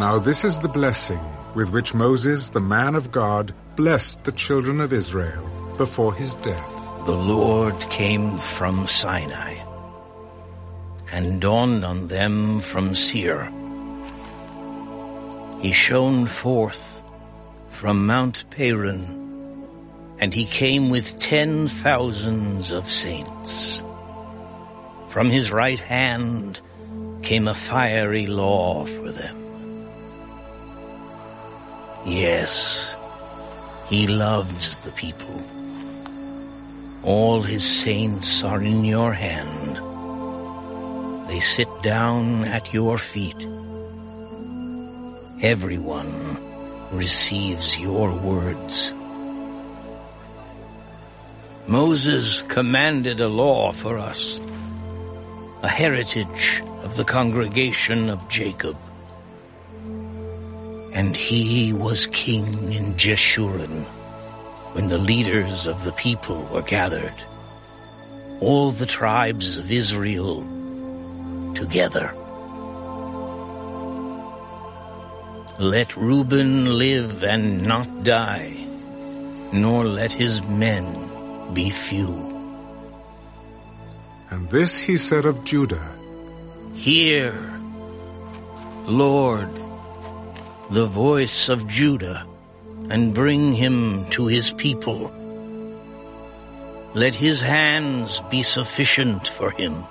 Now this is the blessing with which Moses, the man of God, blessed the children of Israel before his death. The Lord came from Sinai and dawned on them from Seir. He shone forth from Mount Paran, and he came with ten thousands of saints. From his right hand came a fiery law for them. Yes, he loves the people. All his saints are in your hand. They sit down at your feet. Everyone receives your words. Moses commanded a law for us, a heritage of the congregation of Jacob. And he was king in Jeshurun when the leaders of the people were gathered, all the tribes of Israel together. Let Reuben live and not die, nor let his men be few. And this he said of Judah, Hear, Lord, the voice of Judah, and bring him to his people. Let his hands be sufficient for him,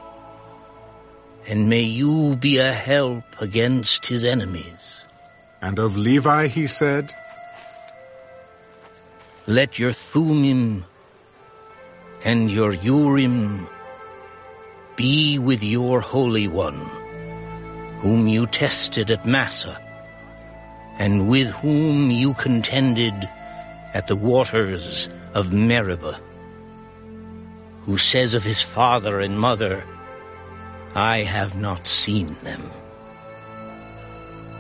and may you be a help against his enemies. And of Levi he said, Let your Thummim and your Urim be with your Holy One, whom you tested at Massah, and with whom you contended at the waters of Meribah, who says of his father and mother, I have not seen them.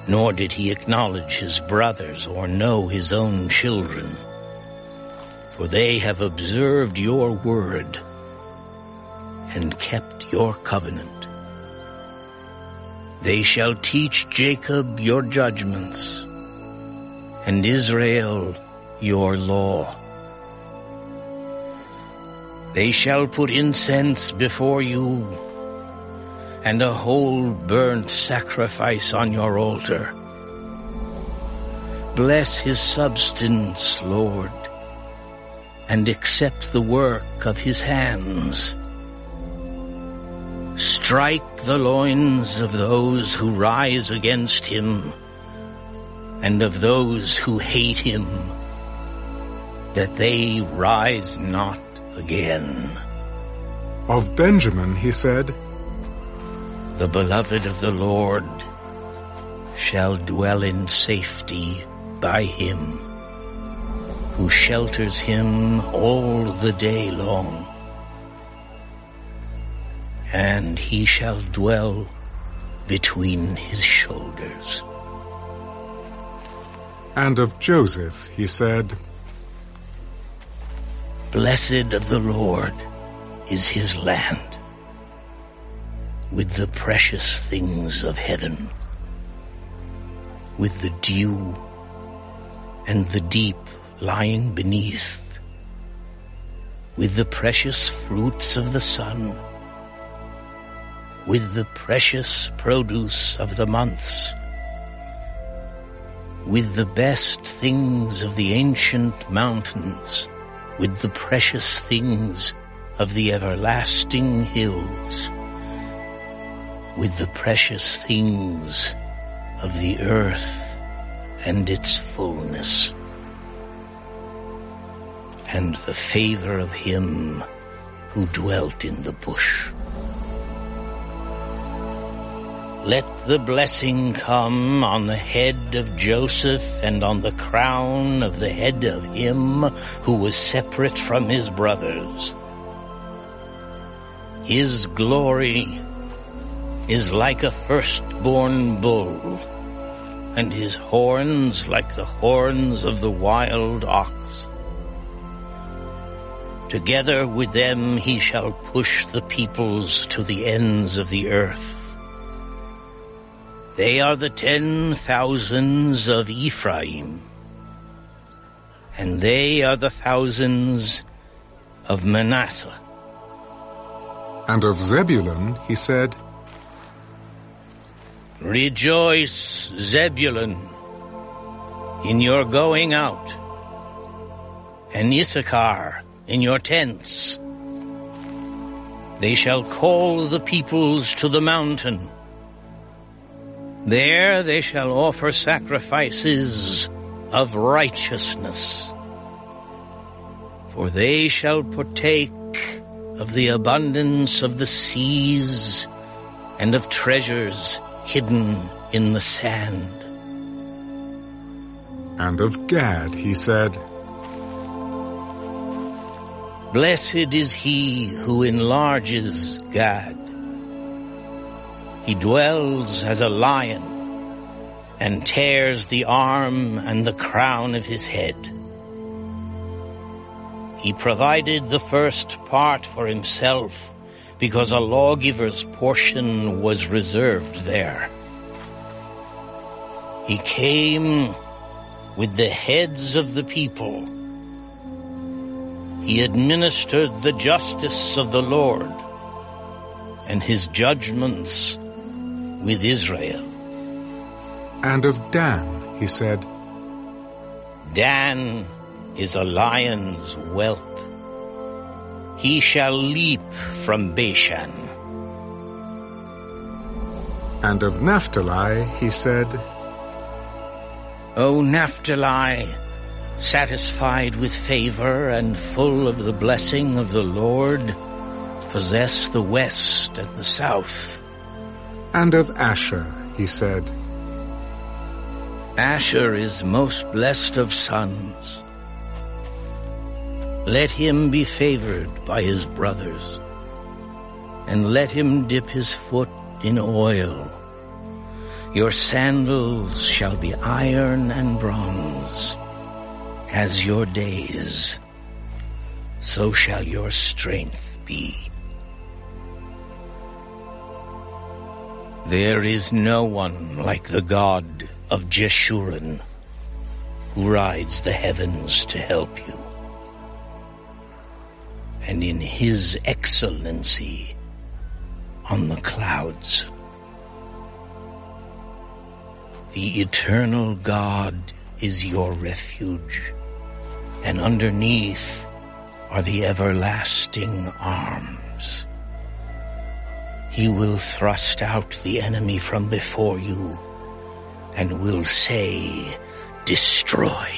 Nor did he acknowledge his brothers or know his own children, for they have observed your word and kept your covenant. They shall teach Jacob your judgments, and Israel your law. They shall put incense before you, and a whole burnt sacrifice on your altar. Bless his substance, Lord, and accept the work of his hands. Strike the loins of those who rise against him, and of those who hate him, that they rise not again. Of Benjamin he said, The beloved of the Lord shall dwell in safety by him, who shelters him all the day long. And he shall dwell between his shoulders. And of Joseph he said, Blessed of the Lord is his land with the precious things of heaven, with the dew and the deep lying beneath, with the precious fruits of the sun, with the precious produce of the months, with the best things of the ancient mountains, with the precious things of the everlasting hills, with the precious things of the earth and its fullness, and the favor of him who dwelt in the bush. Let the blessing come on the head of Joseph and on the crown of the head of him who was separate from his brothers. His glory is like a firstborn bull, and his horns like the horns of the wild ox. Together with them he shall push the peoples to the ends of the earth. They are the ten thousands of Ephraim, and they are the thousands of Manasseh. And of Zebulun he said, Rejoice, Zebulun, in your going out, and Issachar in your tents. They shall call the peoples to the mountain. There they shall offer sacrifices of righteousness. For they shall partake of the abundance of the seas and of treasures hidden in the sand. And of Gad he said, Blessed is he who enlarges Gad. He dwells as a lion and tears the arm and the crown of his head. He provided the first part for himself because a lawgiver's portion was reserved there. He came with the heads of the people. He administered the justice of the Lord and his judgments with Israel. And of Dan he said, Dan is a lion's whelp. He shall leap from Bashan. And of Naphtali he said, O Naphtali, satisfied with favor and full of the blessing of the Lord, possess the west and the south. And of Asher he said, Asher is most blessed of sons. Let him be favored by his brothers, and let him dip his foot in oil. Your sandals shall be iron and bronze. As your days, so shall your strength be. There is no one like the God of Jeshurun, who rides the heavens to help you. And in his excellency on the clouds. The eternal God is your refuge, and underneath are the everlasting arms. He will thrust out the enemy from before you and will say, destroy.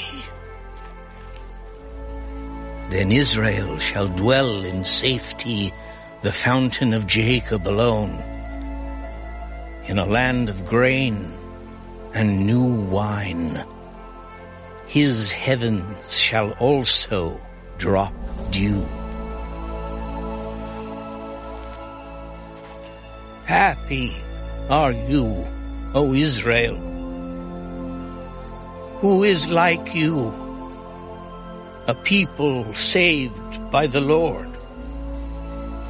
Then Israel shall dwell in safety, the fountain of Jacob alone, in a land of grain and new wine. His heavens shall also drop dew. Happy are you, O Israel. Who is like you, a people saved by the Lord,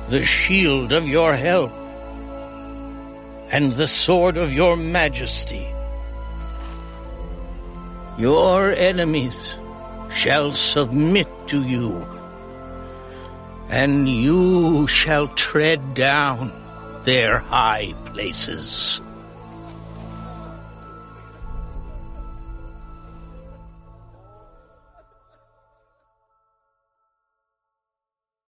the shield of your help, and the sword of your majesty. Your enemies shall submit to you, and you shall tread down their high places.